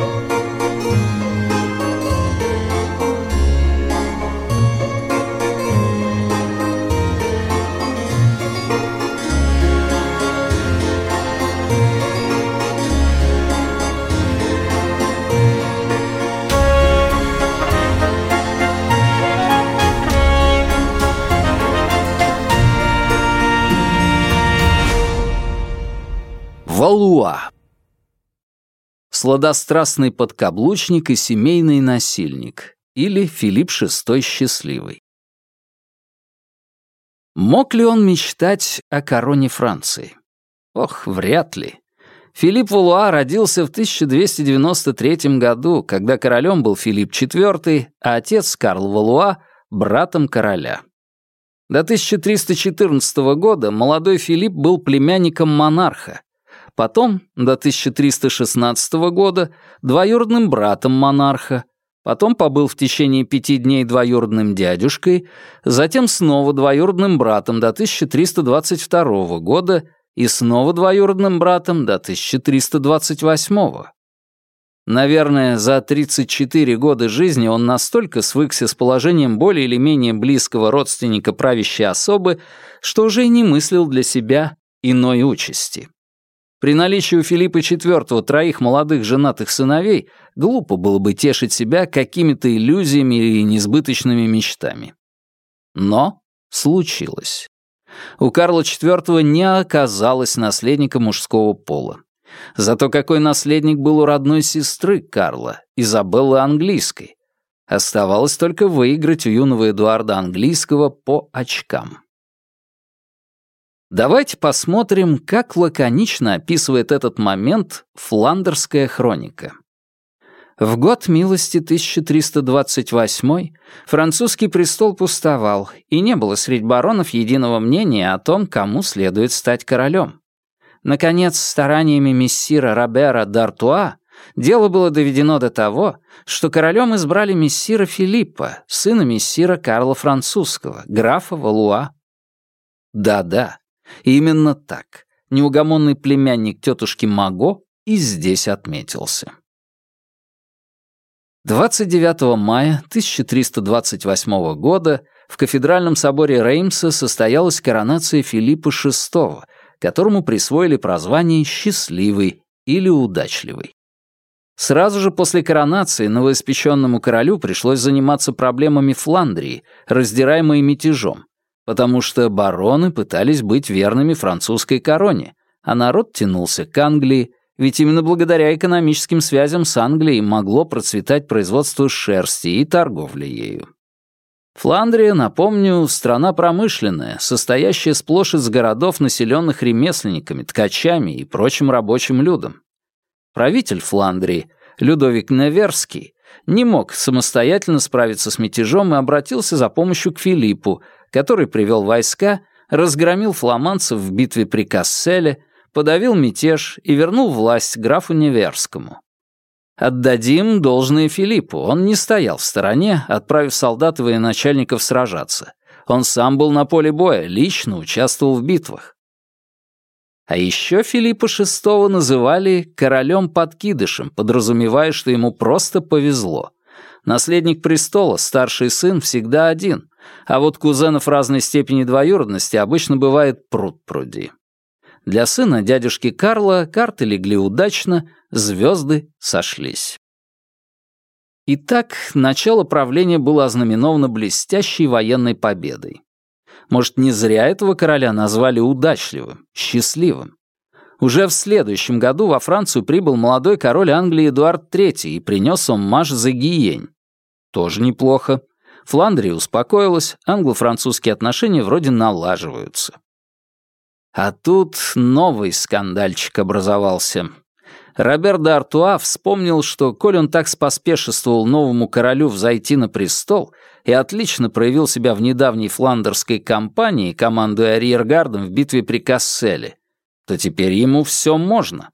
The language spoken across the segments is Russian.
Валуа. Сладострастный подкаблучник и семейный насильник. Или Филипп VI Счастливый. Мог ли он мечтать о короне Франции? Ох, вряд ли. Филипп Валуа родился в 1293 году, когда королем был Филипп IV, а отец Карл Валуа — братом короля. До 1314 года молодой Филипп был племянником монарха, Потом, до 1316 года, двоюродным братом монарха, потом побыл в течение пяти дней двоюродным дядюшкой, затем снова двоюродным братом до 1322 года и снова двоюродным братом до 1328 Наверное, за 34 года жизни он настолько свыкся с положением более или менее близкого родственника правящей особы, что уже и не мыслил для себя иной участи. При наличии у Филиппа IV троих молодых женатых сыновей глупо было бы тешить себя какими-то иллюзиями или несбыточными мечтами. Но случилось. У Карла IV не оказалось наследника мужского пола. Зато какой наследник был у родной сестры Карла, Изабеллы Английской. Оставалось только выиграть у юного Эдуарда Английского по очкам. Давайте посмотрим, как лаконично описывает этот момент фландерская хроника. В год милости 1328 французский престол пустовал, и не было среди баронов единого мнения о том, кому следует стать королем. Наконец, стараниями мессира Робера d'Артуа дело было доведено до того, что королем избрали мессира Филиппа, сына мессира Карла Французского, графа Валуа. Да-да, именно так. Неугомонный племянник тетушки Маго и здесь отметился. 29 мая 1328 года в кафедральном соборе Реймса состоялась коронация Филиппа VI, которому присвоили прозвание «счастливый» или «удачливый». Сразу же после коронации новоиспеченному королю пришлось заниматься проблемами Фландрии, раздираемой мятежом, потому что бароны пытались быть верными французской короне, а народ тянулся к Англии, ведь именно благодаря экономическим связям с Англией могло процветать производство шерсти и торговля ею. Фландрия, напомню, страна промышленная, состоящая сплошь из городов, населенных ремесленниками, ткачами и прочим рабочим людом. Правитель Фландрии, Людовик Неверский, не мог самостоятельно справиться с мятежом и обратился за помощью к Филиппу, который привел войска, разгромил фламандцев в битве при Касселе, подавил мятеж и вернул власть графу Неверскому. Отдадим должное Филиппу, он не стоял в стороне, отправив солдат и военачальников сражаться. Он сам был на поле боя, лично участвовал в битвах. А еще Филиппа VI называли королем-подкидышем, подразумевая, что ему просто повезло. Наследник престола, старший сын, всегда один, а вот кузенов разной степени двоюродности обычно бывает пруд-пруди. Для сына дядюшки Карла карты легли удачно, звезды сошлись. Итак, начало правления было ознаменовано блестящей военной победой. Может, не зря этого короля назвали удачливым, счастливым. Уже в следующем году во Францию прибыл молодой король Англии Эдуард III и принес оммаж за Гиень. Тоже неплохо. Фландрия успокоилась, англо-французские отношения вроде налаживаются. А тут новый скандальчик образовался. Роберт д'Артуа вспомнил, что коль он так споспешествовал новому королю взойти на престол и отлично проявил себя в недавней фландерской кампании, командуя арьергардом в битве при Касселе, то теперь ему все можно.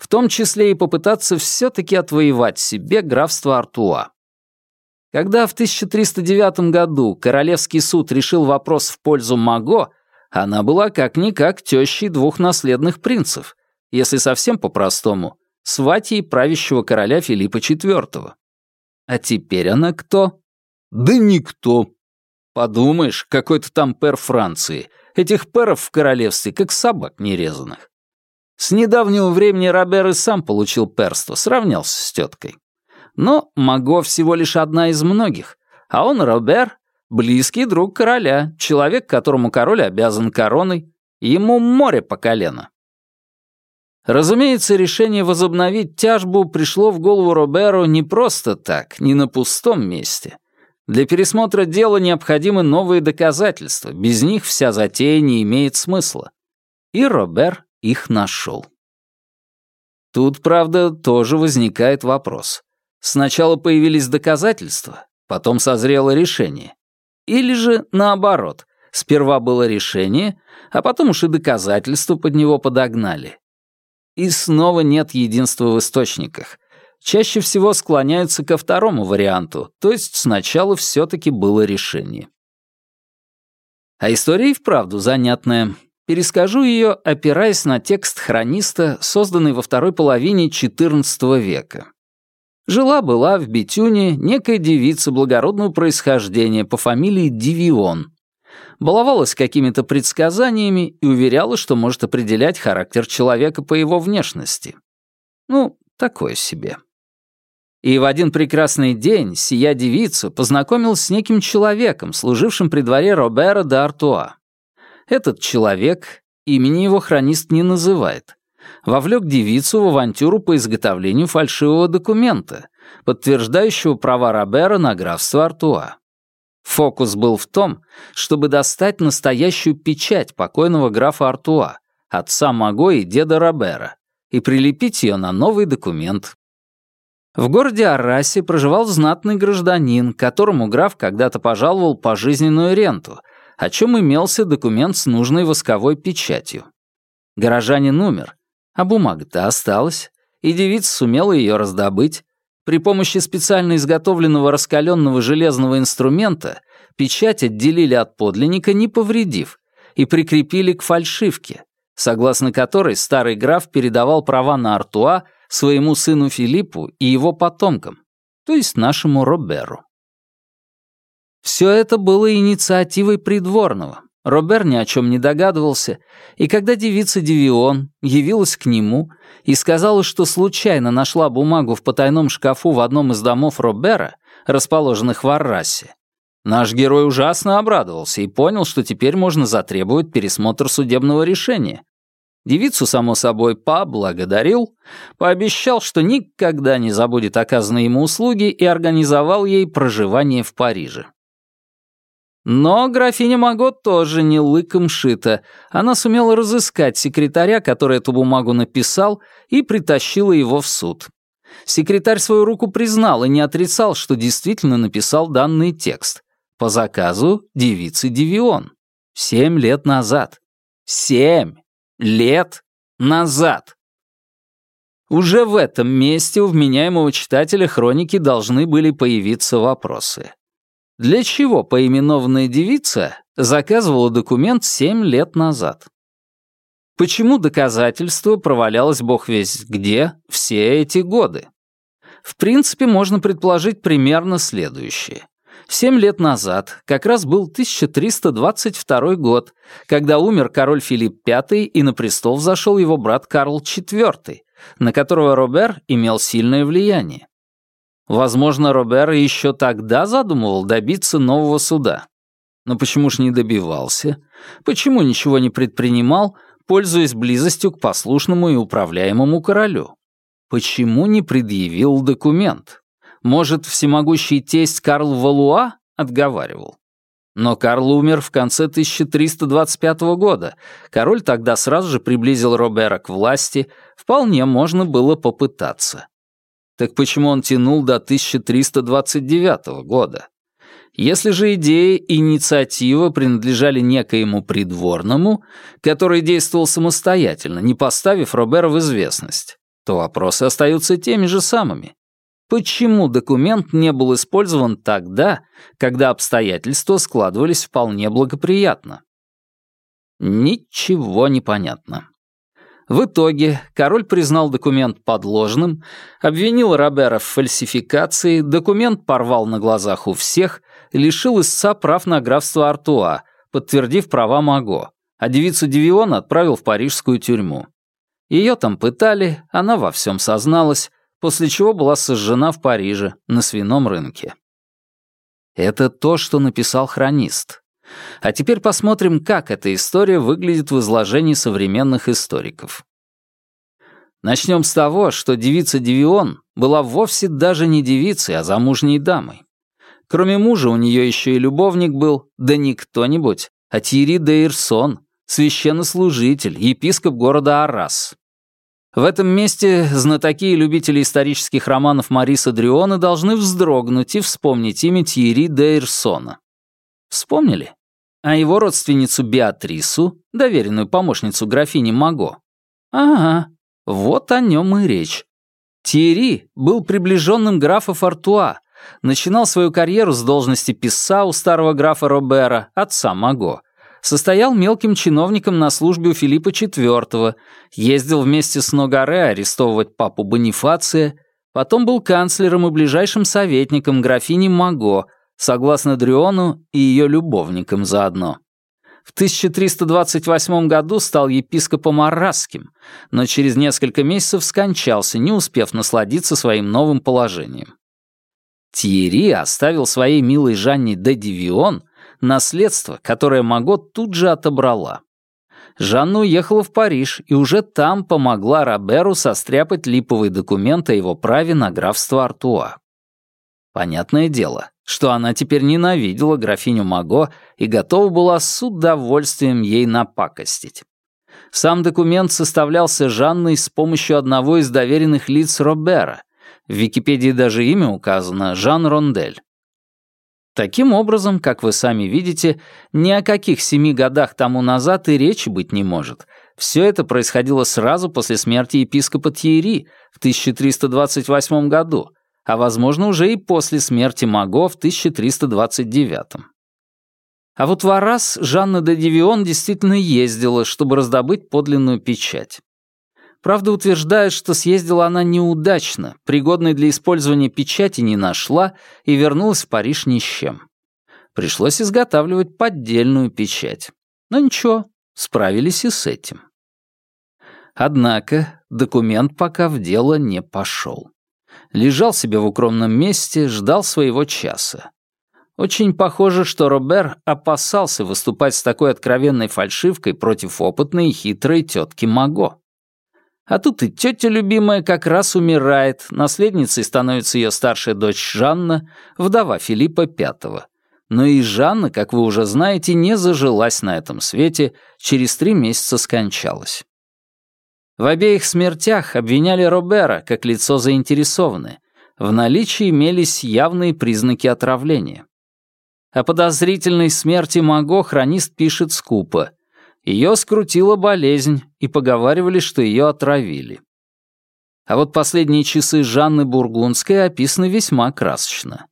В том числе и попытаться все-таки отвоевать себе графство Артуа. Когда в 1309 году Королевский суд решил вопрос в пользу Маго, она была как-никак тещей двух наследных принцев. Если совсем по-простому, сватьей правящего короля Филиппа IV. А теперь она кто? Да никто. Подумаешь, какой-то там пэр Франции. Этих пэров в королевстве, как собак нерезанных. С недавнего времени Робер и сам получил перство, сравнялся с теткой. Но Маго всего лишь одна из многих, а он, Робер, близкий друг короля, человек, которому король обязан короной, ему море по колено. Разумеется, решение возобновить тяжбу пришло в голову Роберу не просто так, не на пустом месте. Для пересмотра дела необходимы новые доказательства, без них вся затея не имеет смысла. И Робер их нашел. Тут, правда, тоже возникает вопрос. Сначала появились доказательства, потом созрело решение. Или же наоборот, сперва было решение, а потом уж и доказательства под него подогнали. И снова нет единства в источниках. Чаще всего склоняются ко второму варианту, то есть сначала все-таки было решение. А история и вправду занятная. Перескажу ее, опираясь на текст хрониста, созданный во второй половине XIV века. Жила-была в Бетюне некая девица благородного происхождения по фамилии Дивион. Баловалась какими-то предсказаниями и уверяла, что может определять характер человека по его внешности. Ну, такое себе. И в один прекрасный день сия девица познакомилась с неким человеком, служившим при дворе Робера де Артуа. Этот человек, имени его хронист не называет, вовлек девицу в авантюру по изготовлению фальшивого документа, подтверждающего права Робера на графство Артуа. Фокус был в том, чтобы достать настоящую печать покойного графа Артуа, отца Маго и деда Робера, и прилепить ее на новый документ. В городе Аррасе проживал знатный гражданин, которому граф когда-то пожаловал пожизненную ренту, о чем имелся документ с нужной восковой печатью. Горожанин умер, а бумага-то осталась, и девица сумела ее раздобыть. При помощи специально изготовленного раскаленного железного инструмента печать отделили от подлинника, не повредив, и прикрепили к фальшивке, согласно которой старый граф передавал права на Артуа своему сыну Филиппу и его потомкам, то есть нашему Роберу. Все это было инициативой придворного, Робер ни о чем не догадывался, и когда девица Девион явилась к нему и сказала, что случайно нашла бумагу в потайном шкафу в одном из домов Робера, расположенных в Аррасе, наш герой ужасно обрадовался и понял, что теперь можно затребовать пересмотр судебного решения. Девицу, само собой, поблагодарил, пообещал, что никогда не забудет оказанные ему услуги и организовал ей проживание в Париже. Но графиня Маго тоже не лыком шита. Она сумела разыскать секретаря, который эту бумагу написал, и притащила его в суд. Секретарь свою руку признал и не отрицал, что действительно написал данный текст. По заказу девицы Девион. Семь лет назад. Семь лет назад. Уже в этом месте у вменяемого читателя хроники должны были появиться вопросы. Для чего поименованная девица заказывала документ семь лет назад? Почему доказательство провалялось бог весь где все эти годы? В принципе, можно предположить примерно следующее. Семь лет назад, как раз был 1322 год, когда умер король Филипп V и на престол взошел его брат Карл IV, на которого Робер имел сильное влияние. Возможно, Робер еще тогда задумывал добиться нового суда. Но почему ж не добивался? Почему ничего не предпринимал, пользуясь близостью к послушному и управляемому королю? Почему не предъявил документ? Может, всемогущий тесть Карл Валуа отговаривал? Но Карл умер в конце 1325 года. Король тогда сразу же приблизил Робера к власти. Вполне можно было попытаться. Так почему он тянул до 1329 года? Если же идея и инициатива принадлежали некоему придворному, который действовал самостоятельно, не поставив Робера в известность, то вопросы остаются теми же самыми. Почему документ не был использован тогда, когда обстоятельства складывались вполне благоприятно? Ничего не понятно. В итоге король признал документ подложным, обвинил Робера в фальсификации, документ порвал на глазах у всех, лишил истца прав на графство Артуа, подтвердив права Маго, а девицу Девион отправил в парижскую тюрьму. Ее там пытали, она во всем созналась, после чего была сожжена в Париже на свином рынке. Это то, что написал хронист. А теперь посмотрим, как эта история выглядит в изложении современных историков. Начнем с того, что девица Девион была вовсе даже не девицей, а замужней дамой. Кроме мужа у нее еще и любовник был, да не кто-нибудь, а Тири де священнослужитель, епископ города Арас. В этом месте знатоки и любители исторических романов Мариса Дриона должны вздрогнуть и вспомнить имя Тьерри де. Вспомнили? А его родственницу Беатрису, доверенную помощницу графини Маго? Ага, вот о нем и речь. Тьерри был приближенным графа Фортуа, начинал свою карьеру с должности писца у старого графа Робера, отца Маго, состоял мелким чиновником на службе у Филиппа IV, ездил вместе с Ногаре арестовывать папу Бонифация, потом был канцлером и ближайшим советником графини Маго, согласно Дриону и ее любовником заодно. В 1328 году стал епископом Аррасским, но через несколько месяцев скончался, не успев насладиться своим новым положением. Тьерри оставил своей милой Жанне де Дивион наследство, которое Маго тут же отобрала. Жанна уехала в Париж и уже там помогла Роберу состряпать липовый документ о его праве на графство Артуа. Понятное дело, что она теперь ненавидела графиню Маго и готова была с удовольствием ей напакостить. Сам документ составлялся Жанной с помощью одного из доверенных лиц Робера. В Википедии даже имя указано — Жан Рондель. Таким образом, как вы сами видите, ни о каких семи годах тому назад и речи быть не может. Все это происходило сразу после смерти епископа Тьерри в 1328 году, а возможно уже и после смерти Маго в 1329. А вот в Арас Жанна де Дивион действительно ездила, чтобы раздобыть подлинную печать. Правда, утверждает, что съездила она неудачно, пригодной для использования печати не нашла и вернулась в Париж ни с чем. Пришлось изготавливать поддельную печать. Но ничего, справились и с этим. Однако документ пока в дело не пошел. Лежал себе в укромном месте, ждал своего часа. Очень похоже, что Робер опасался выступать с такой откровенной фальшивкой против опытной и хитрой тетки Маго. А тут и тетя любимая как раз умирает, наследницей становится ее старшая дочь Жанна, вдова Филиппа V. Но и Жанна, как вы уже знаете, не зажилась на этом свете, через три месяца скончалась. В обеих смертях обвиняли Робера как лицо заинтересованное. В наличии имелись явные признаки отравления. О подозрительной смерти Маго хронист пишет скупо — ее скрутила болезнь, и поговаривали, что ее отравили. А вот последние часы Жанны Бургундской описаны весьма красочно.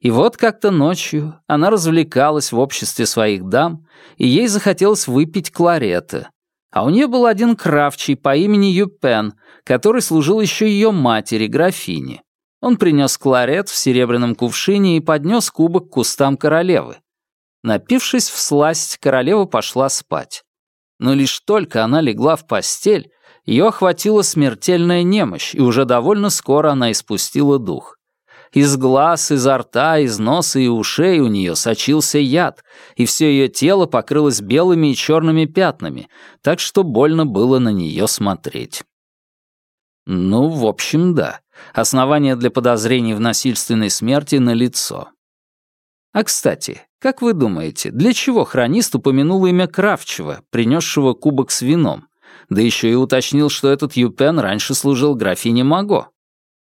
И вот как-то ночью она развлекалась в обществе своих дам, и ей захотелось выпить кларета. А у нее был один кравчий по имени Юпен, который служил еще ее матери, графине. Он принес кларет в серебряном кувшине и поднес кубок к кустам королевы. Напившись в сласть, королева пошла спать. Но лишь только она легла в постель, ее охватила смертельная немощь, и уже довольно скоро она испустила дух. Из глаз, изо рта, из носа и ушей у нее сочился яд, и все ее тело покрылось белыми и черными пятнами, так что больно было на нее смотреть. Ну, в общем, да. Основания для подозрений в насильственной смерти налицо. А кстати, как вы думаете, для чего хронист упомянул имя Кравчева, принесшего кубок с вином? Да еще и уточнил, что этот Юпен раньше служил графине Маго.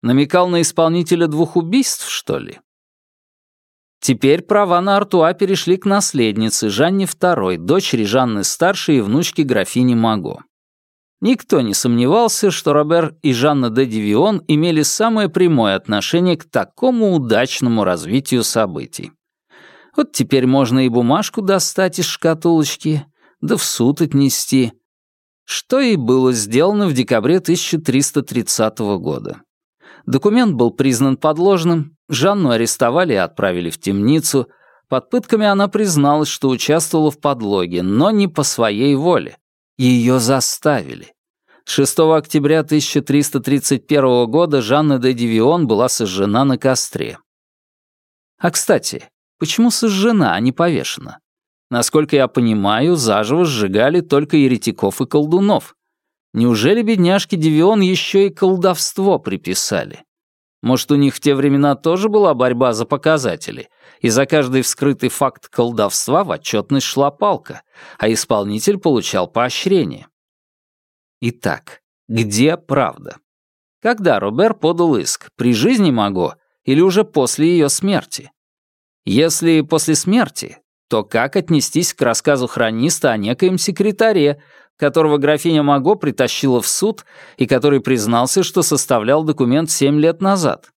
Намекал на исполнителя двух убийств, что ли? Теперь права на Артуа перешли к наследнице Жанне II, дочери Жанны Старшей и внучке графини Маго. Никто не сомневался, что Робер и Жанна де Дивион имели самое прямое отношение к такому удачному развитию событий. Вот теперь можно и бумажку достать из шкатулочки, да в суд отнести. что и было сделано в декабре 1330 года. Документ был признан подложным, Жанну арестовали и отправили в темницу. Под пытками она призналась, что участвовала в подлоге, но не по своей воле. Ее заставили. 6 октября 1331 года Жанна де Дивион была сожжена на костре. А, кстати, почему сожжена, а не повешена? Насколько я понимаю, заживо сжигали только еретиков и колдунов. Неужели бедняжке Девион еще и колдовство приписали? Может, у них в те времена тоже была борьба за показатели, и за каждый вскрытый факт колдовства в отчетность шла палка, а исполнитель получал поощрение. Итак, где правда? Когда Робер подал иск, при жизни Маго или уже после ее смерти? Если после смерти, то как отнестись к рассказу хрониста о некоем секретаре, которого графиня Маго притащила в суд и который признался, что составлял документ семь лет назад.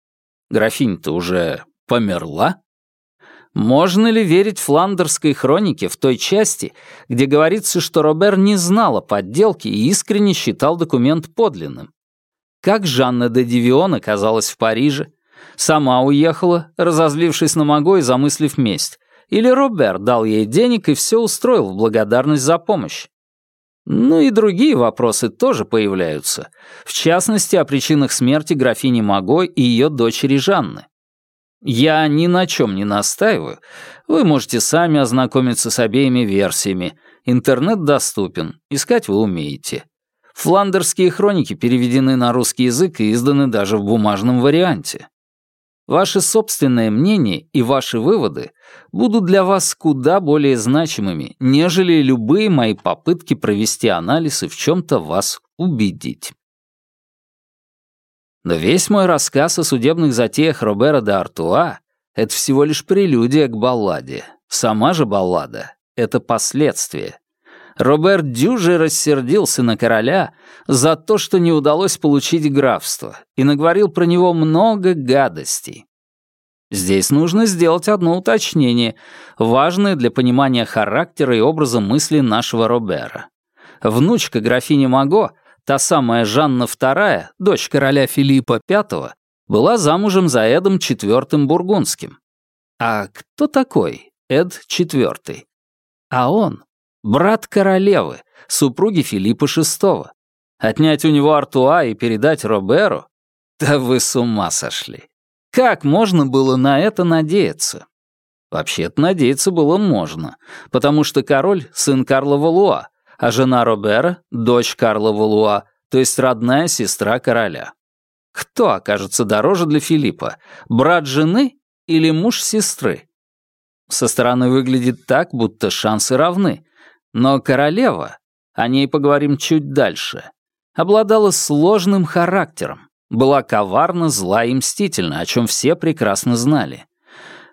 Графиня-то уже померла? Можно ли верить фландерской хронике в той части, где говорится, что Робер не знал о подделке и искренне считал документ подлинным? Как Жанна де Дивион оказалась в Париже? Сама уехала, разозлившись на Маго и замыслив месть. Или Робер дал ей денег и все устроил в благодарность за помощь? Ну и другие вопросы тоже появляются, в частности, о причинах смерти графини Маго и ее дочери Жанны. Я ни на чем не настаиваю, вы можете сами ознакомиться с обеими версиями, интернет доступен, искать вы умеете. Фландерские хроники переведены на русский язык и изданы даже в бумажном варианте. Ваше собственное мнение и ваши выводы будут для вас куда более значимыми, нежели любые мои попытки провести анализ и в чем-то вас убедить. Но весь мой рассказ о судебных затеях Робера де Артуа — это всего лишь прелюдия к балладе. Сама же баллада — это последствие. Роберт дюже рассердился на короля за то, что не удалось получить графство, и наговорил про него много гадостей. Здесь нужно сделать одно уточнение, важное для понимания характера и образа мысли нашего Робера. Внучка графини Маго, та самая Жанна II, дочь короля Филиппа V, была замужем за Эдом IV Бургундским. А кто такой Эд IV? А он брат королевы, супруги Филиппа VI. Отнять у него Артуа и передать Роберу? Да вы с ума сошли. Как можно было на это надеяться? Вообще-то надеяться было можно, потому что король — сын Карла Валуа, а жена Робера — дочь Карла Валуа, то есть родная сестра короля. Кто окажется дороже для Филиппа, брат жены или муж сестры? Со стороны выглядит так, будто шансы равны, но королева, о ней поговорим чуть дальше, обладала сложным характером, была коварна, зла и мстительна, о чем все прекрасно знали.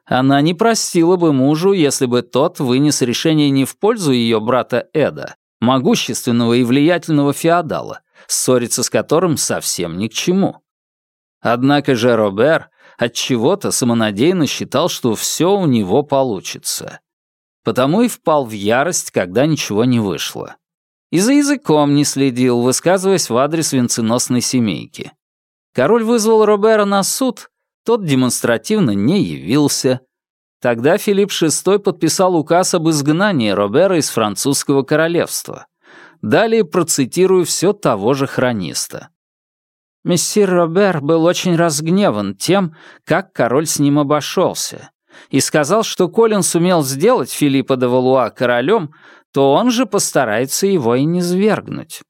Она не простила бы мужу, если бы тот вынес решение не в пользу ее брата Эда, могущественного и влиятельного феодала, ссориться с которым совсем ни к чему. Однако же Робер от чего то самонадеянно считал, что все у него получится потому и впал в ярость, когда ничего не вышло. И за языком не следил, высказываясь в адрес венценосной семейки. Король вызвал Робера на суд, тот демонстративно не явился. Тогда Филипп VI подписал указ об изгнании Робера из французского королевства. Далее процитирую все того же хрониста. Мессир Робер был очень разгневан тем, как король с ним обошелся и сказал, что Колин сумел сделать Филиппа де Валуа королем, то он же постарается его и не свергнуть.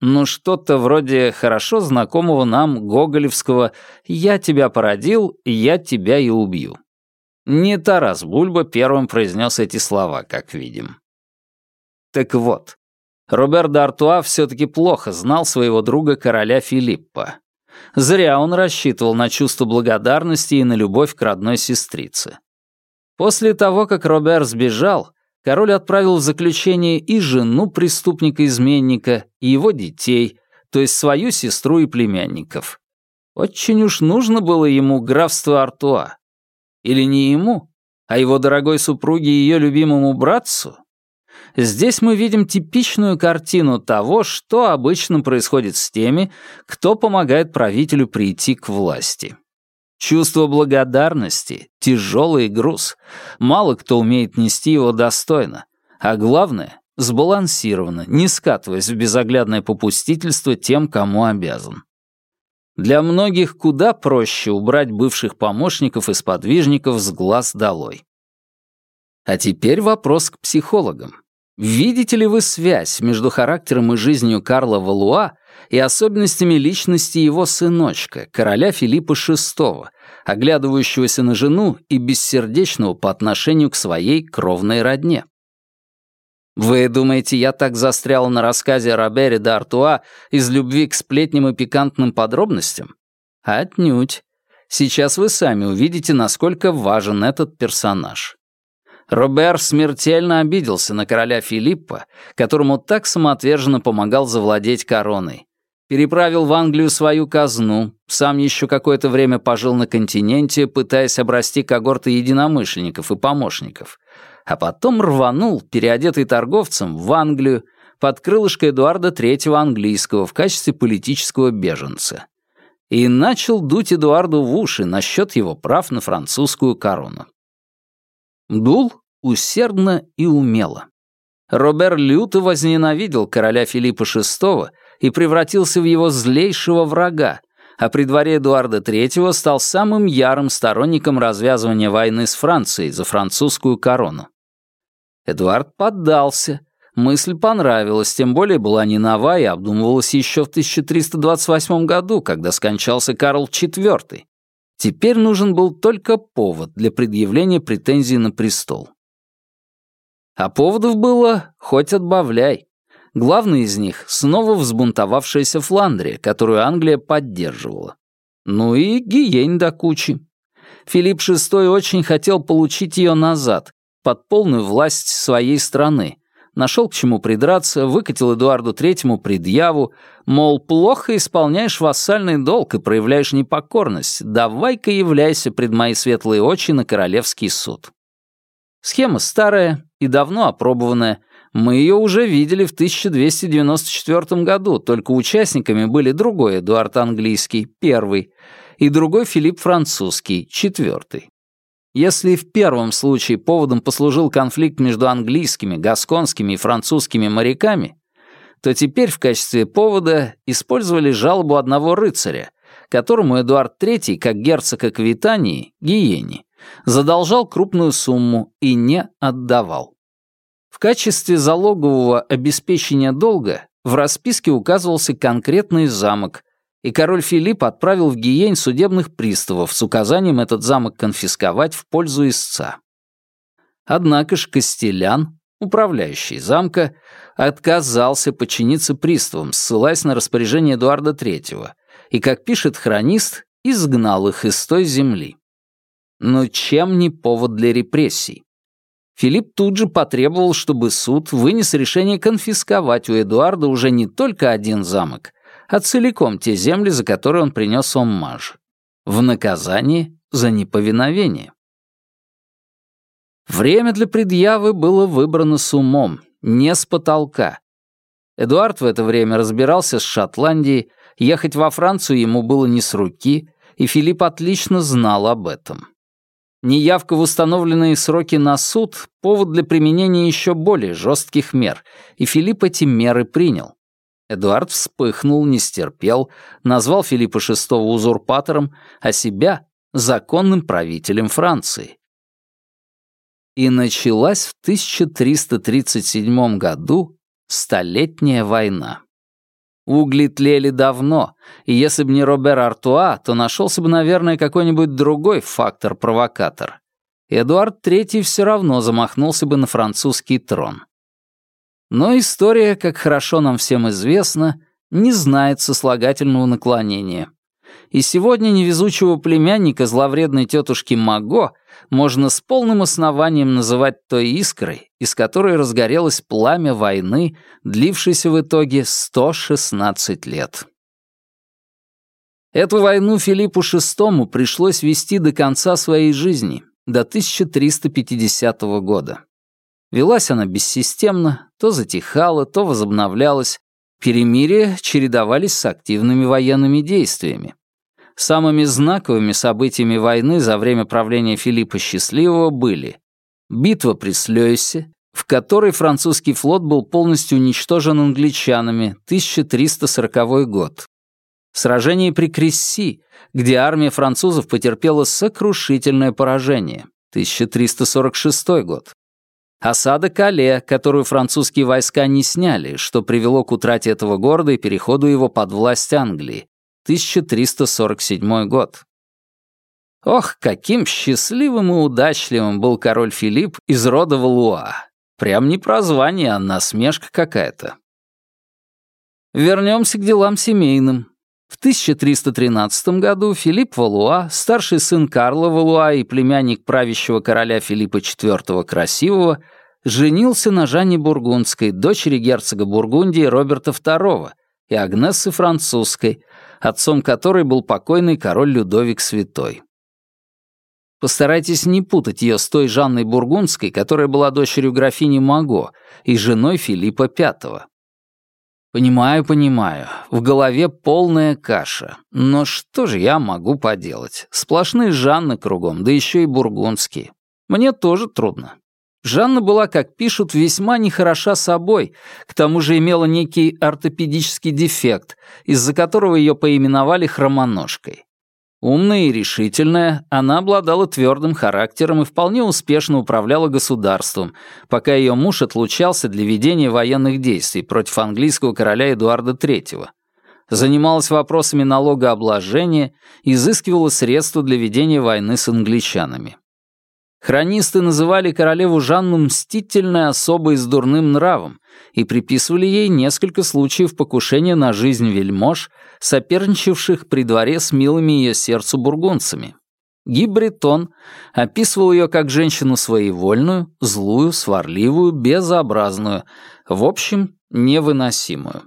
Ну, что-то вроде хорошо знакомого нам гоголевского «я тебя породил, я тебя и убью». Не Тарас Бульба первым произнес эти слова, как видим. Так вот, Роберт Д'Артуа все-таки плохо знал своего друга короля Филиппа. Зря он рассчитывал на чувство благодарности и на любовь к родной сестрице. После того, как Робер сбежал, король отправил в заключение и жену преступника-изменника, и его детей, то есть свою сестру и племянников. Очень уж нужно было ему графство Артуа. Или не ему, а его дорогой супруге и ее любимому братцу? Здесь мы видим типичную картину того, что обычно происходит с теми, кто помогает правителю прийти к власти. Чувство благодарности — тяжелый груз. Мало кто умеет нести его достойно. А главное — сбалансированно, не скатываясь в безоглядное попустительство тем, кому обязан. Для многих куда проще убрать бывших помощников и сподвижников с глаз долой. А теперь вопрос к психологам. Видите ли вы связь между характером и жизнью Карла Валуа и особенностями личности его сыночка, короля Филиппа VI, оглядывающегося на жену и бессердечного по отношению к своей кровной родне? Вы думаете, я так застрял на рассказе Робере де Артуа из любви к сплетням и пикантным подробностям? Отнюдь. Сейчас вы сами увидите, насколько важен этот персонаж. Робер смертельно обиделся на короля Филиппа, которому так самоотверженно помогал завладеть короной. Переправил в Англию свою казну, сам еще какое-то время пожил на континенте, пытаясь обрасти когорты единомышленников и помощников. А потом рванул, переодетый торговцем, в Англию, под крылышко Эдуарда III английского в качестве политического беженца. И начал дуть Эдуарду в уши насчет его прав на французскую корону. Дул усердно и умело. Робер люто возненавидел короля Филиппа VI и превратился в его злейшего врага, а при дворе Эдуарда III стал самым ярым сторонником развязывания войны с Францией за французскую корону. Эдуард поддался. Мысль понравилась, тем более была не нова и обдумывалась еще в 1328 году, когда скончался Карл IV. Теперь нужен был только повод для предъявления претензий на престол. А поводов было хоть отбавляй. Главный из них — снова взбунтовавшаяся Фландрия, которую Англия поддерживала. Ну и Гиень до кучи. Филипп VI очень хотел получить ее назад, под полную власть своей страны. Нашел к чему придраться, выкатил Эдуарду Третьему предъяву, мол, плохо исполняешь вассальный долг и проявляешь непокорность, давай-ка являйся пред мои светлые очи на королевский суд. Схема старая и давно опробованная. Мы ее уже видели в 1294 году, только участниками были другой Эдуард Английский, первый, и другой Филипп Французский, четвертый. Если в первом случае поводом послужил конфликт между английскими, гасконскими и французскими моряками, то теперь в качестве повода использовали жалобу одного рыцаря, которому Эдуард III, как герцог Аквитании, Гиени, задолжал крупную сумму и не отдавал. В качестве залогового обеспечения долга в расписке указывался конкретный замок, и король Филипп отправил в Гиень судебных приставов с указанием этот замок конфисковать в пользу истца. Однако ж Костелян, управляющий замка, отказался подчиниться приставам, ссылаясь на распоряжение Эдуарда III, и, как пишет хронист, изгнал их из той земли. Но чем не повод для репрессий? Филипп тут же потребовал, чтобы суд вынес решение конфисковать у Эдуарда уже не только один замок, а целиком те земли, за которые он принес оммаж. В наказание за неповиновение. Время для предъявы было выбрано с умом, не с потолка. Эдуард в это время разбирался с Шотландией, ехать во Францию ему было не с руки, и Филипп отлично знал об этом. Неявка в установленные сроки на суд — повод для применения еще более жестких мер, и Филипп эти меры принял. Эдуард вспыхнул, не стерпел, назвал Филиппа VI узурпатором, а себя — законным правителем Франции. И началась в 1337 году Столетняя война. Угли тлели давно, и если бы не Робер Артуа, то нашелся бы, наверное, какой-нибудь другой фактор-провокатор. Эдуард III все равно замахнулся бы на французский трон. Но история, как хорошо нам всем известно, не знает сослагательного наклонения и сегодня невезучего племянника зловредной тетушки Маго можно с полным основанием называть той искрой, из которой разгорелось пламя войны, длившейся в итоге 116 лет. Эту войну Филиппу VI пришлось вести до конца своей жизни, до 1350 года. Велась она бессистемно, то затихала, то возобновлялась. Перемирия чередовались с активными военными действиями. Самыми знаковыми событиями войны за время правления Филиппа Счастливого были битва при Слёйсе, в которой французский флот был полностью уничтожен англичанами, 1340 год. Сражение при Кресси, где армия французов потерпела сокрушительное поражение, 1346 год. Осада Кале, которую французские войска не сняли, что привело к утрате этого города и переходу его под власть Англии, 1347 год. Ох, каким счастливым и удачливым был король Филипп из рода Валуа. Прям не прозвание, а насмешка какая-то. Вернемся к делам семейным. В 1313 году Филипп Валуа, старший сын Карла Валуа и племянник правящего короля Филиппа IV Красивого, женился на Жанне Бургундской, дочери герцога Бургундии Роберта II и Агнессы Французской, отцом которой был покойный король Людовик Святой. Постарайтесь не путать ее с той Жанной Бургундской, которая была дочерью графини Маго и женой Филиппа V. Понимаю, понимаю. В голове полная каша. Но что же я могу поделать? Сплошные Жанны кругом, да еще и бургундские. Мне тоже трудно. Жанна была, как пишут, весьма нехороша собой, к тому же имела некий ортопедический дефект, из-за которого ее поименовали хромоножкой. Умная и решительная, она обладала твердым характером и вполне успешно управляла государством, пока ее муж отлучался для ведения военных действий против английского короля Эдуарда III. Занималась вопросами налогообложения, изыскивала средства для ведения войны с англичанами. Хронисты называли королеву Жанну мстительной особой с дурным нравом и приписывали ей несколько случаев покушения на жизнь вельмож, соперничавших при дворе с милыми ее сердцу бургунцами. Ги Бретон описывал ее как женщину своевольную, злую, сварливую, безобразную, в общем, невыносимую.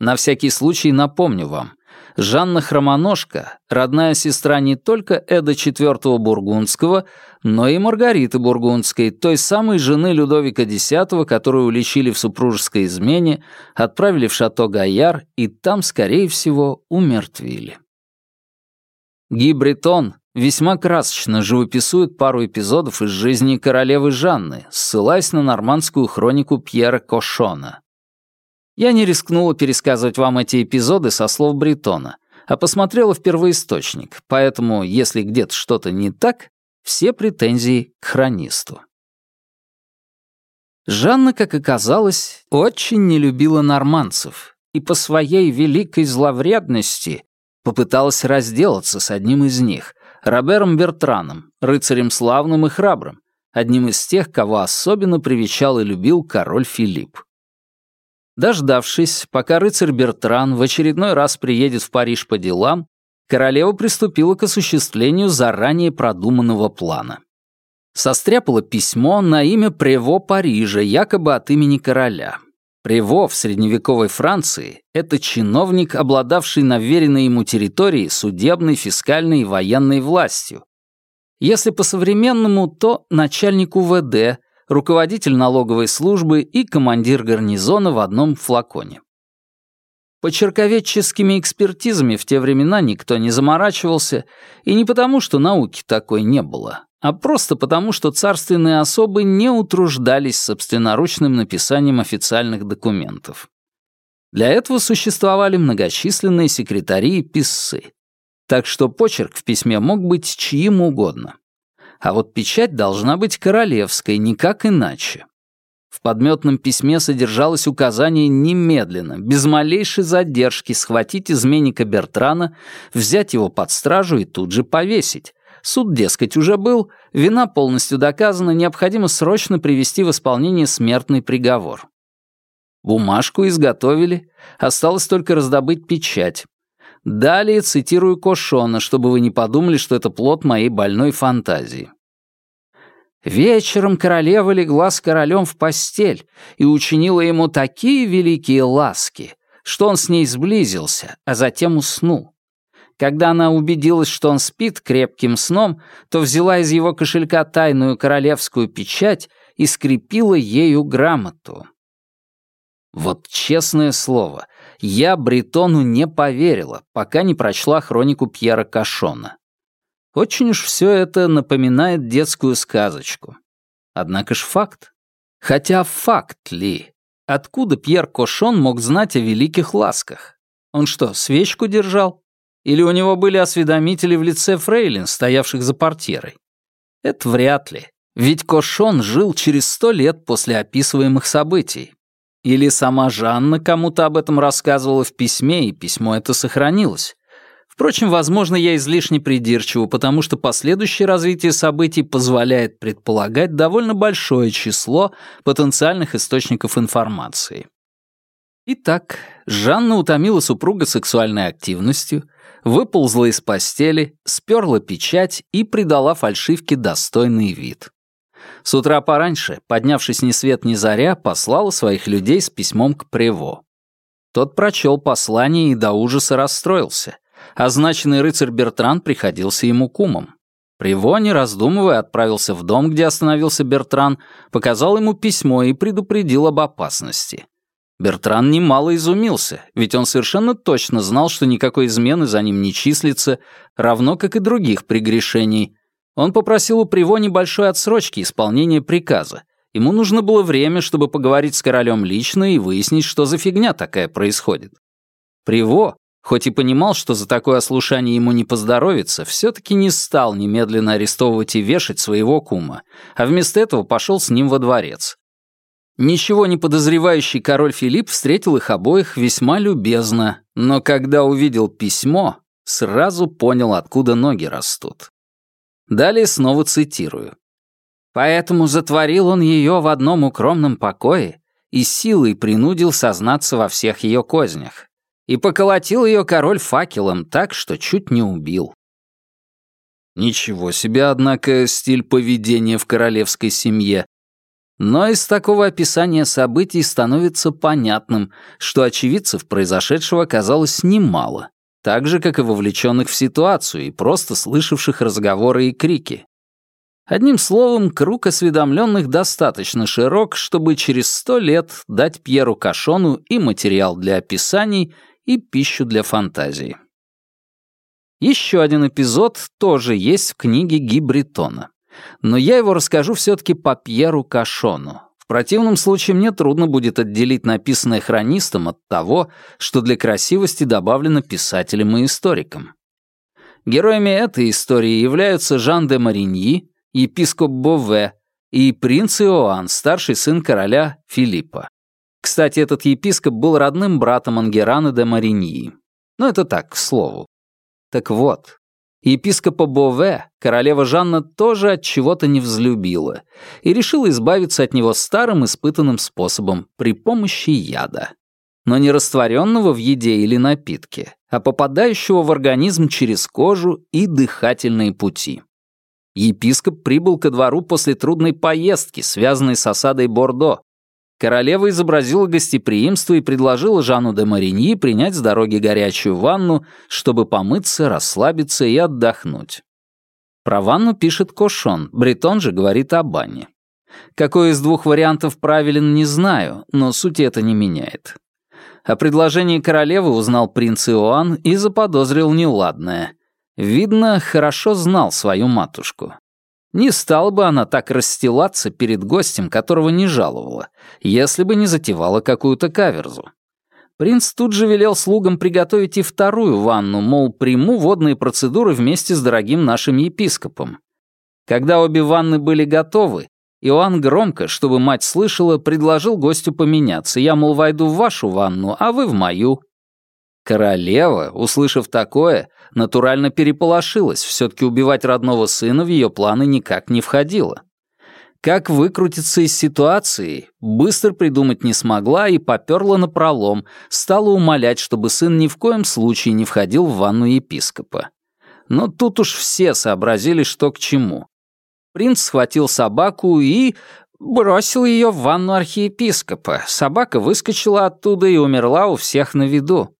На всякий случай напомню вам, Жанна Хромоножка — родная сестра не только Эда IV Бургундского, но и Маргариты Бургундской, той самой жены Людовика X, которую уличили в супружеской измене, отправили в шато Гаяр и там, скорее всего, умертвили. Ги весьма красочно живописует пару эпизодов из жизни королевы Жанны, ссылаясь на нормандскую хронику Пьера Кошона. Я не рискнула пересказывать вам эти эпизоды со слов Бретона, а посмотрела в первоисточник, поэтому, если где-то что-то не так, все претензии к хронисту. Жанна, как оказалось, очень не любила норманцев и по своей великой зловредности попыталась разделаться с одним из них, Робером Бертраном, рыцарем славным и храбрым, одним из тех, кого особенно привечал и любил король Филипп. Дождавшись, пока рыцарь Бертран в очередной раз приедет в Париж по делам, королева приступила к осуществлению заранее продуманного плана. Состряпала письмо на имя Прево Парижа, якобы от имени короля. Прево в средневековой Франции — это чиновник, обладавший на веренной ему территории судебной, фискальной и военной властью. Если по-современному, то начальник УВД, руководитель налоговой службы и командир гарнизона в одном флаконе. Почерковедческими экспертизами в те времена никто не заморачивался, и не потому, что науки такой не было, а просто потому, что царственные особы не утруждались собственноручным написанием официальных документов. Для этого существовали многочисленные секретари и писцы, так что почерк в письме мог быть чьим угодно а вот печать должна быть королевской, никак иначе. В подметном письме содержалось указание немедленно, без малейшей задержки, схватить изменника Бертрана, взять его под стражу и тут же повесить. Суд, дескать, уже был, вина полностью доказана, необходимо срочно привести в исполнение смертный приговор. Бумажку изготовили, осталось только раздобыть печать. Далее цитирую Кошона, чтобы вы не подумали, что это плод моей больной фантазии. Вечером королева легла с королем в постель и учинила ему такие великие ласки, что он с ней сблизился, а затем уснул. Когда она убедилась, что он спит крепким сном, то взяла из его кошелька тайную королевскую печать и скрепила ею грамоту. Вот честное слово, я Бретону не поверила, пока не прочла хронику Пьера Кашона. Очень уж все это напоминает детскую сказочку. Однако ж факт. Хотя факт ли? Откуда Пьер Кошон мог знать о великих ласках? Он что, свечку держал? Или у него были осведомители в лице фрейлин, стоявших за портьерой? Это вряд ли. Ведь Кошон жил через сто лет после описываемых событий. Или сама Жанна кому-то об этом рассказывала в письме, и письмо это сохранилось. Впрочем, возможно, я излишне придирчиву, потому что последующее развитие событий позволяет предполагать довольно большое число потенциальных источников информации. Итак, Жанна утомила супруга сексуальной активностью, выползла из постели, сперла печать и придала фальшивке достойный вид. С утра пораньше, поднявшись ни свет ни заря, послала своих людей с письмом к Прево. Тот прочел послание и до ужаса расстроился. Означенный рыцарь Бертран приходился ему кумом. Приво, не раздумывая, отправился в дом, где остановился Бертран, показал ему письмо и предупредил об опасности. Бертран немало изумился, ведь он совершенно точно знал, что никакой измены за ним не числится, равно как и других прегрешений, он попросил у Приво небольшой отсрочки исполнения приказа. Ему нужно было время, чтобы поговорить с королем лично и выяснить, что за фигня такая происходит. Приво, хоть и понимал, что за такое ослушание ему не поздоровится, все-таки не стал немедленно арестовывать и вешать своего кума, а вместо этого пошел с ним во дворец. Ничего не подозревающий король Филипп встретил их обоих весьма любезно, но когда увидел письмо, сразу понял, откуда ноги растут. Далее снова цитирую. «Поэтому затворил он ее в одном укромном покое и силой принудил сознаться во всех ее кознях. И поколотил ее король факелом так, что чуть не убил». Ничего себе, однако, стиль поведения в королевской семье. Но из такого описания событий становится понятным, что очевидцев произошедшего оказалось немало, так же, как и вовлеченных в ситуацию и просто слышавших разговоры и крики. Одним словом, круг осведомленных достаточно широк, чтобы через сто лет дать Пьеру Кашону и материал для описаний, и пищу для фантазии. Еще один эпизод тоже есть в книге Ги Бретона. Но я его расскажу все-таки по Пьеру Кашону, противном случае мне трудно будет отделить написанное хронистом от того, что для красивости добавлено писателем и историком. Героями этой истории являются Жан де Мариньи, епископ Бове и принц Иоанн, старший сын короля Филиппа. Кстати, этот епископ был родным братом Ангерана де Мариньи. Но это так, к слову. Так вот, Епископа Бове королева Жанна тоже от чего-то не взлюбила и решила избавиться от него старым испытанным способом при помощи яда. Но не растворенного в еде или напитке, а попадающего в организм через кожу и дыхательные пути. Епископ прибыл ко двору после трудной поездки, связанной с осадой Бордо, Королева изобразила гостеприимство и предложила Жанну де Мариньи принять с дороги горячую ванну, чтобы помыться, расслабиться и отдохнуть. Про ванну пишет Кошон, Бретон же говорит о бане. Какой из двух вариантов правилен, не знаю, но суть это не меняет. О предложении королевы узнал принц Иоанн и заподозрил неладное. Видно, хорошо знал свою матушку. Не стала бы она так расстилаться перед гостем, которого не жаловала, если бы не затевала какую-то каверзу. Принц тут же велел слугам приготовить и вторую ванну, мол, приму водные процедуры вместе с дорогим нашим епископом. Когда обе ванны были готовы, Иоанн громко, чтобы мать слышала, предложил гостю поменяться. Я, мол, войду в вашу ванну, а вы в мою. Королева, услышав такое, натурально переполошилась, все-таки убивать родного сына в ее планы никак не входило. Как выкрутиться из ситуации, быстро придумать не смогла и поперла на пролом, стала умолять, чтобы сын ни в коем случае не входил в ванну епископа. Но тут уж все сообразили, что к чему. Принц схватил собаку и бросил ее в ванну архиепископа. Собака выскочила оттуда и умерла у всех на виду.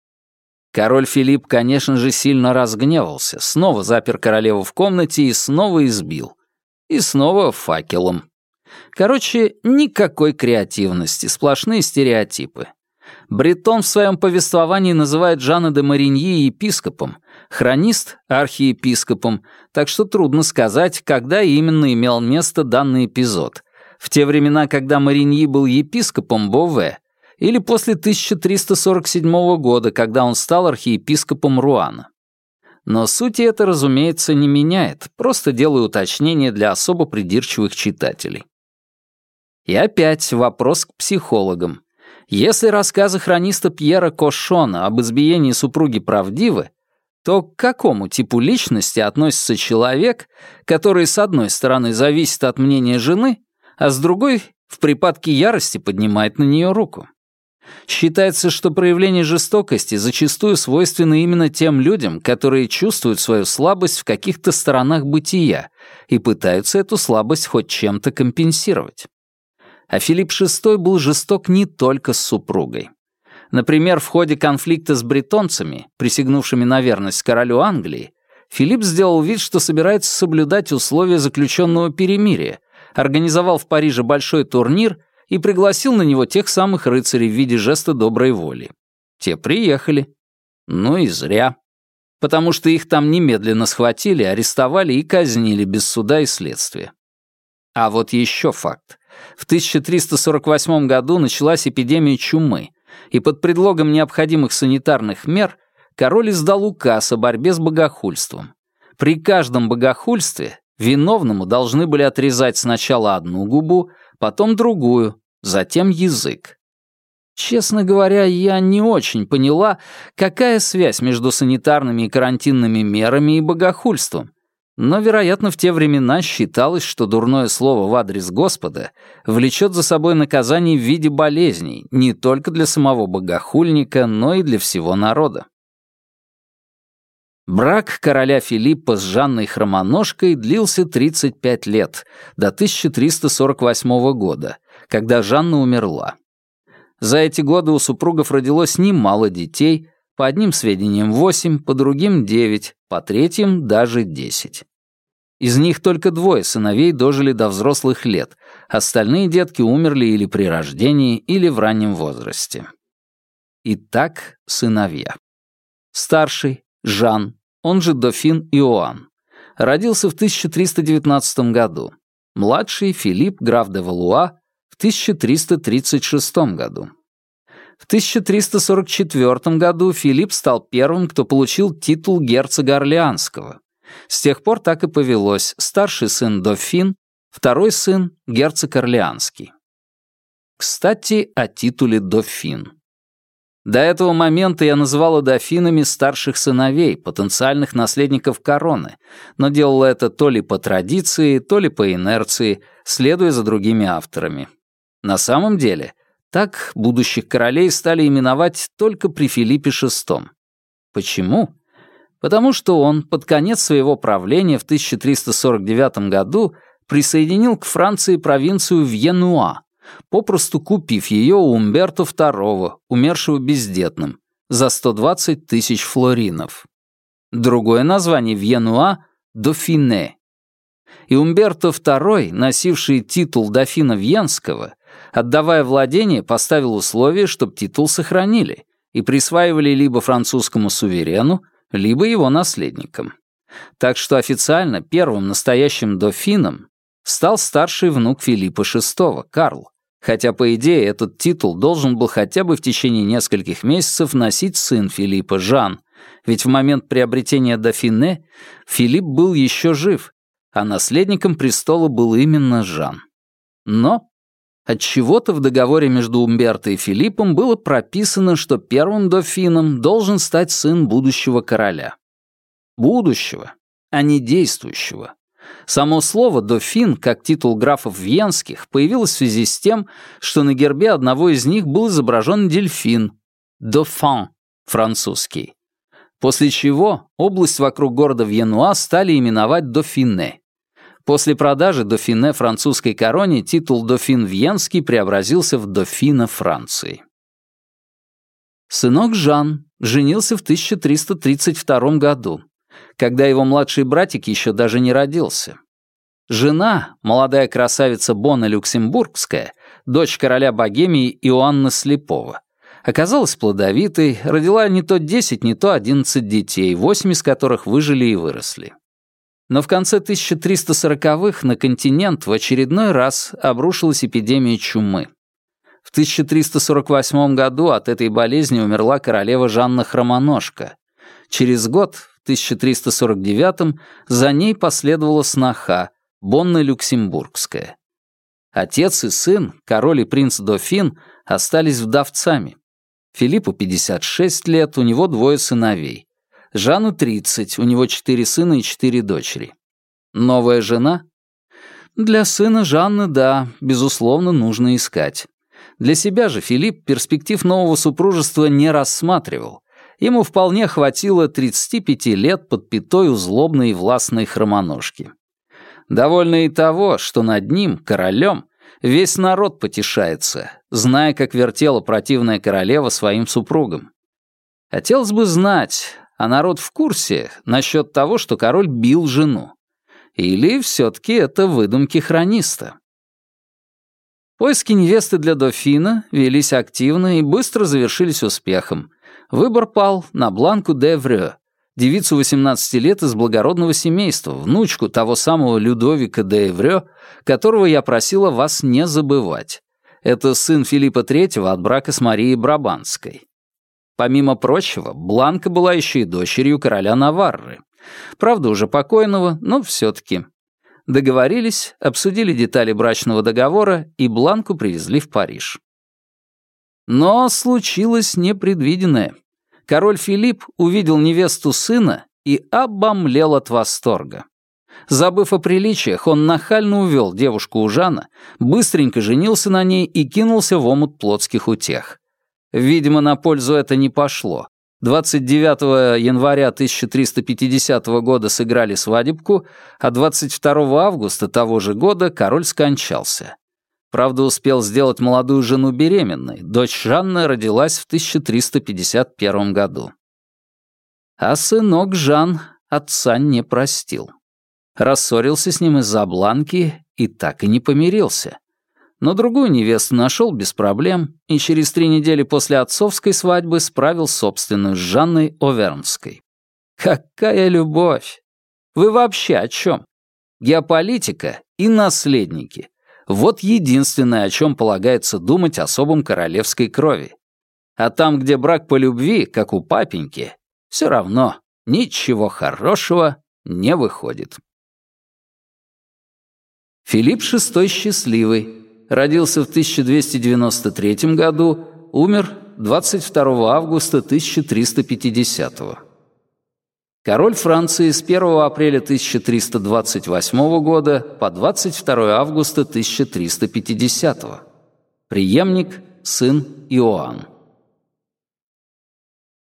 Король Филипп, конечно же, сильно разгневался, снова запер королеву в комнате и снова избил. И снова факелом. Короче, никакой креативности, сплошные стереотипы. Бретон в своем повествовании называет Жана де Мариньи епископом, хронист — архиепископом, так что трудно сказать, когда именно имел место данный эпизод. В те времена, когда Мариньи был епископом Бове, или после 1347 года, когда он стал архиепископом Руана. Но сути это, разумеется, не меняет, просто делаю уточнение для особо придирчивых читателей. И опять вопрос к психологам. Если рассказы хрониста Пьера Кошона об избиении супруги правдивы, то к какому типу личности относится человек, который с одной стороны зависит от мнения жены, а с другой в припадке ярости поднимает на нее руку? Считается, что проявление жестокости зачастую свойственно именно тем людям, которые чувствуют свою слабость в каких-то сторонах бытия и пытаются эту слабость хоть чем-то компенсировать. А Филипп VI был жесток не только с супругой. Например, в ходе конфликта с бретонцами, присягнувшими на верность королю Англии, Филипп сделал вид, что собирается соблюдать условия заключенного перемирия, организовал в Париже большой турнир и пригласил на него тех самых рыцарей в виде жеста доброй воли. Те приехали. Ну и зря. Потому что их там немедленно схватили, арестовали и казнили без суда и следствия. А вот еще факт. В 1348 году началась эпидемия чумы, и под предлогом необходимых санитарных мер король издал указ о борьбе с богохульством. При каждом богохульстве виновному должны были отрезать сначала одну губу, потом другую, затем язык. Честно говоря, я не очень поняла, какая связь между санитарными и карантинными мерами и богохульством. Но, вероятно, в те времена считалось, что дурное слово в адрес Господа влечет за собой наказание в виде болезней не только для самого богохульника, но и для всего народа. Брак короля Филиппа с Жанной Хромоножкой длился 35 лет, до 1348 года, когда Жанна умерла. За эти годы у супругов родилось немало детей, по одним сведениям 8, по другим 9, по третьим даже 10. Из них только двое сыновей дожили до взрослых лет, остальные детки умерли или при рождении, или в раннем возрасте. Итак, сыновья. Старший, Жан, он же дофин Иоанн. Родился в 1319 году. Младший Филипп граф де Валуа в 1336 году. В 1344 году Филипп стал первым, кто получил титул герцога Орлеанского. С тех пор так и повелось. Старший сын дофин, второй сын герцог Орлеанский. Кстати, о титуле дофин. До этого момента я называла дофинами старших сыновей, потенциальных наследников короны, но делала это то ли по традиции, то ли по инерции, следуя за другими авторами. На самом деле, так будущих королей стали именовать только при Филиппе VI. Почему? Потому что он под конец своего правления в 1349 году присоединил к Франции провинцию Вьенуа, попросту купив ее у Умберто II, умершего бездетным, за 120 тысяч флоринов. Другое название Вьенуа — Дофине. И Умберто II, носивший титул дофина Вьенского, отдавая владение, поставил условие, чтобы титул сохранили и присваивали либо французскому суверену, либо его наследникам. Так что официально первым настоящим дофином стал старший внук Филиппа VI, Карл, Хотя, по идее, этот титул должен был хотя бы в течение нескольких месяцев носить сын Филиппа, Жан, ведь в момент приобретения дофине Филипп был еще жив, а наследником престола был именно Жан. Но от чего то в договоре между Умберто и Филиппом было прописано, что первым дофином должен стать сын будущего короля. Будущего, а не действующего. Само слово «дофин», как титул графов Венских, появилось в связи с тем, что на гербе одного из них был изображен дельфин «дофан» французский. После чего область вокруг города Вьенуа стали именовать «дофине». После продажи дофине французской короне титул «дофин Вьенский» преобразился в «дофина Франции». Сынок Жан женился в 1332 году когда его младший братик еще даже не родился. Жена, молодая красавица Бона Люксембургская, дочь короля Богемии Иоанна Слепого, оказалась плодовитой, родила не то 10, не то 11 детей, восемь из которых выжили и выросли. Но в конце 1340-х на континент в очередной раз обрушилась эпидемия чумы. В 1348 году от этой болезни умерла королева Жанна Хромоножка. Через год, в 1349 за ней последовала сноха, Бонна Люксембургская. Отец и сын, король и принц Дофин, остались вдовцами. Филиппу 56 лет, у него двое сыновей. Жанну 30, у него четыре сына и четыре дочери. Новая жена? Для сына Жанны, да, безусловно, нужно искать. Для себя же Филипп перспектив нового супружества не рассматривал. Ему вполне хватило 35 лет под пятой у и властной хромоножки. Довольно и того, что над ним, королем, весь народ потешается, зная, как вертела противная королева своим супругом. Хотелось бы знать, а народ в курсе насчет того, что король бил жену. Или все-таки это выдумки хрониста? Поиски невесты для дофина велись активно и быстро завершились успехом. Выбор пал на Бланку де Врё, девицу 18 лет из благородного семейства, внучку того самого Людовика де Эврё, которого я просила вас не забывать. Это сын Филиппа III от брака с Марией Брабанской. Помимо прочего, Бланка была еще и дочерью короля Наварры. Правда, уже покойного, но все-таки. Договорились, обсудили детали брачного договора, и Бланку привезли в Париж. Но случилось непредвиденное король Филипп увидел невесту сына и обомлел от восторга. Забыв о приличиях, он нахально увел девушку у Жана, быстренько женился на ней и кинулся в омут плотских утех. Видимо, на пользу это не пошло. 29 января 1350 года сыграли свадебку, а 22 августа того же года король скончался. Правда, успел сделать молодую жену беременной. Дочь Жанна родилась в 1351 году. А сынок Жан отца не простил. Рассорился с ним из-за бланки и так и не помирился. Но другую невесту нашел без проблем и через три недели после отцовской свадьбы справил собственную с Жанной Овернской. Какая любовь! Вы вообще о чем? Геополитика и наследники — вот единственное, о чем полагается думать особам королевской крови. А там, где брак по любви, как у папеньки, все равно ничего хорошего не выходит. Филипп VI Счастливый родился в 1293 году, умер 22 августа 1350 года. Король Франции с 1 апреля 1328 года по 22 августа 1350. Приемник, сын Иоанн.